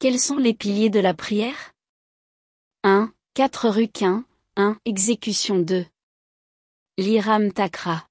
Quels sont les piliers de la prière? 1. 4 Ruquin, 1. Exécution 2. Liram Takra.